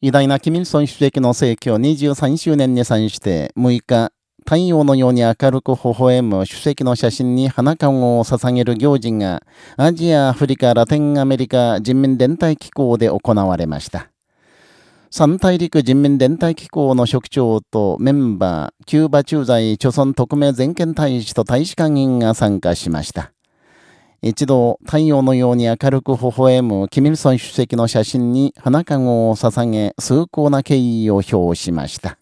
偉大なキミルソン主席の逝去23周年に際して6日、太陽のように明るく微笑む主席の写真に花冠を捧げる行事が、アジア、アフリカ、ラテンアメリカ人民連帯機構で行われました。三大陸人民連帯機構の職長とメンバー、キューバ駐在朝鮮特命全権大使と大使館員が参加しました。一度、太陽のように明るく微笑むキミルソン主席の写真に花籠を捧げ、崇高な敬意を表しました。